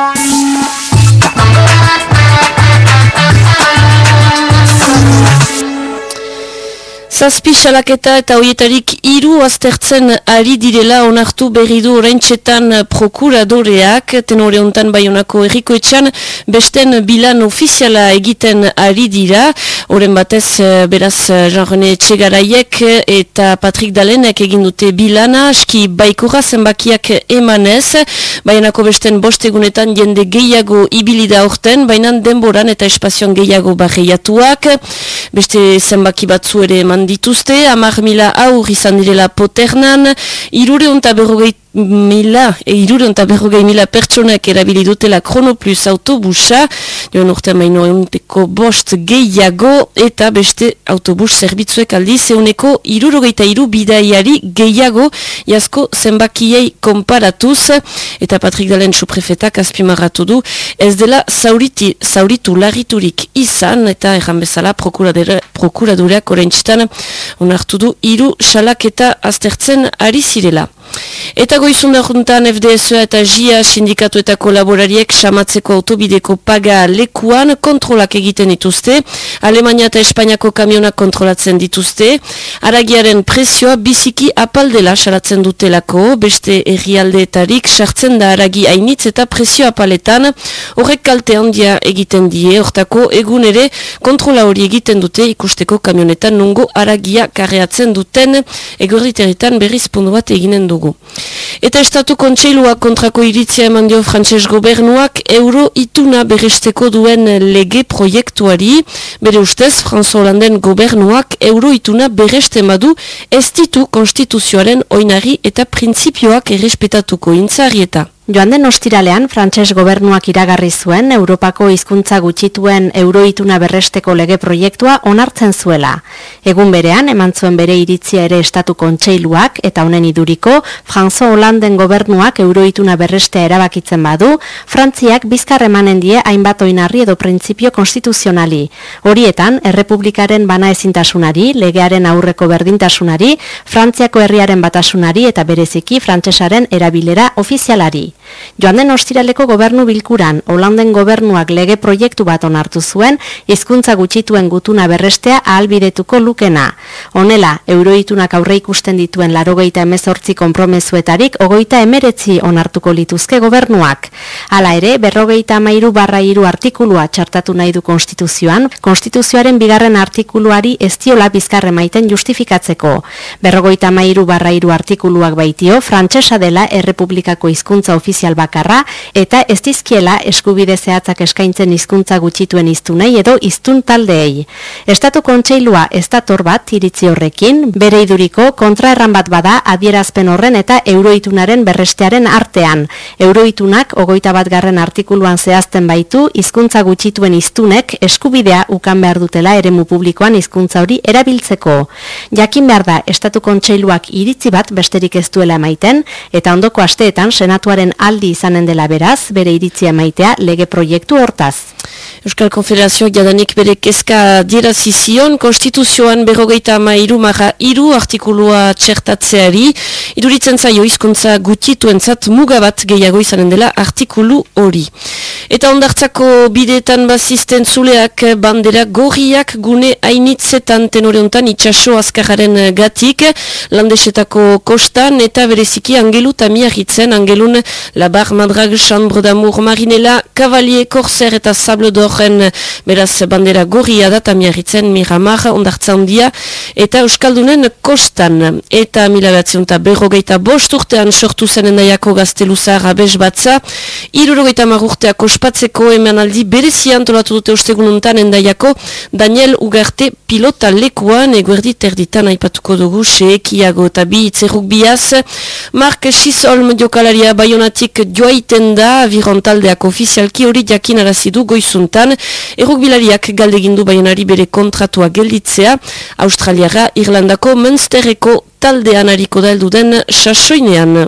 Bye. Zazpi salaketa eta hoietarik hiru aztertzen ari direla onartu berri du oraintxetan prokuradoreak, tenore hontan baionako errikoetxan, besten bilan ofiziala egiten ari dira, oren batez eh, beraz Jean-René Txegaraiek eta Patrick Dalenek egin dute bilana, aski baikorra zenbakiak emanez, baionako besten bostegunetan jende gehiago ibilida orten, bainan denboran eta espazioan gehiago barreiatuak, beste zenbaki batzu ere eman dituzte, amar mila aur izan direla poternan, irure onta berrogeit mila, e, irure onta berrogei mila pertsonak erabili dutela Kronoplus autobusa, joan urte maino egunteko bost gehiago eta beste autobus zerbitzuek aldi zeuneko irurogeita iru bidaiari gehiago jasko zenbakiei konparatuz eta Patrik Dalen suprefetak azpimarratu du ez dela zauriti, zauritu larriturik izan eta erran bezala prokuradureak orentzitan onartu du iru salak eta aztertzen ari zirela. Eta goizunda juntan FDSO eta JIA sindikatu eta kolaborariek samatzeko autobideko paga lekuan kontrolak egiten dituzte. Alemania eta Espainiako kamionak kontrolatzen dituzte. Aragiaren presioa biziki apaldela salatzen dutelako. Beste errialdeetarik sartzen da aragi hainitz eta presio apaletan. Horrek kalte handia egiten die. Hortako egun ere kontrola hori egiten dute ikusteko kamionetan nungo aragia karreatzen duten. Egorriteritan berriz pundu bat eginen dugu. Eta estatu kontseilua kontrako iritzia eman dio frantses gobernuak euro ituna beresteko duen lege proiektuari. Bere ustez, François Hollanden gobernuak euro ituna bereste madu ez ditu konstituzioaren oinari eta printzipioak errespetatuko intzarieta. Joan den ostiralean, frantses gobernuak iragarri zuen Europako hizkuntza gutxituen euroituna berresteko lege proiektua onartzen zuela. Egun berean, eman zuen bere iritzia ere estatu kontseiluak eta honen iduriko, François Hollanden gobernuak euroituna berrestea erabakitzen badu, Frantziak bizkar emanen die hainbat oinarri edo printzipio konstituzionali. Horietan, Errepublikaren bana ezintasunari, legearen aurreko berdintasunari, Frantziako herriaren batasunari eta bereziki frantsesaren erabilera ofizialari. Joan den ostiraleko gobernu bilkuran, Holanden gobernuak lege proiektu bat onartu zuen, hizkuntza gutxituen gutuna berrestea ahalbidetuko lukena. Honela, euroitunak aurre ikusten dituen larogeita emezortzi konpromezuetarik, ogoita emeretzi onartuko lituzke gobernuak. Hala ere, berrogeita amairu barra iru artikulua txartatu nahi du konstituzioan, konstituzioaren bigarren artikuluari ez diola bizkarre maiten justifikatzeko. Berrogeita amairu barra iru artikuluak baitio, frantsesa dela errepublikako hizkuntza ofizial ofizial bakarra eta ez dizkiela eskubide zehatzak eskaintzen hizkuntza gutxituen hiztunei edo hiztun taldeei. Estatu kontseilua ez dator bat iritzi horrekin, bere iduriko kontraerran bat bada adierazpen horren eta euroitunaren berrestearen artean. Euroitunak ogoita bat garren artikuluan zehazten baitu hizkuntza gutxituen hiztunek eskubidea ukan behar dutela eremu publikoan hizkuntza hori erabiltzeko. Jakin behar da Estatu kontseiluak iritzi bat besterik ez duela emaiten eta ondoko asteetan senatuaren aldi izanen dela beraz, bere iritzia maitea lege proiektu hortaz. Euskal Konfederazioak jadanik bere kezka dierazi zion, konstituzioan berrogeita ama iru marra iru artikulua txertatzeari, iduritzen zaio izkuntza gutituen zat mugabat gehiago izanen dela artikulu hori. Eta ondartzako bideetan bazisten zuleak bandera gorriak gune hainitzetan tenoreuntan itxaso azkararen gatik, landesetako kostan eta bereziki angelu tamiagitzen, angelun Labar Madrag, Chambre d'Amour, Marinela, Cavalier, Corsair eta Sable d'Orren beraz bandera gorria da tamiarritzen Miramar, ondartzan dia, eta Euskaldunen kostan. Eta mila behatzen eta berrogeita bost urtean sortu zen endaiako gazteluzar abez batza, irurogeita marurteak ospatzeko eman aldi berezian tolatu dute ostegun untan endaiako Daniel Ugarte pilota lekuan, eguerdi terditan aipatuko dugu, seekiago eta bi itzerruk biaz, Mark Schisolm jokalaria bayonatik Atlantik joaiten da virontaldeak ofizialki hori jakin arazidu goizuntan. Errukbilariak galdegindu baionari bere kontratua gelditzea. Australiara Irlandako Münsterreko taldean hariko da elduden sasoinean.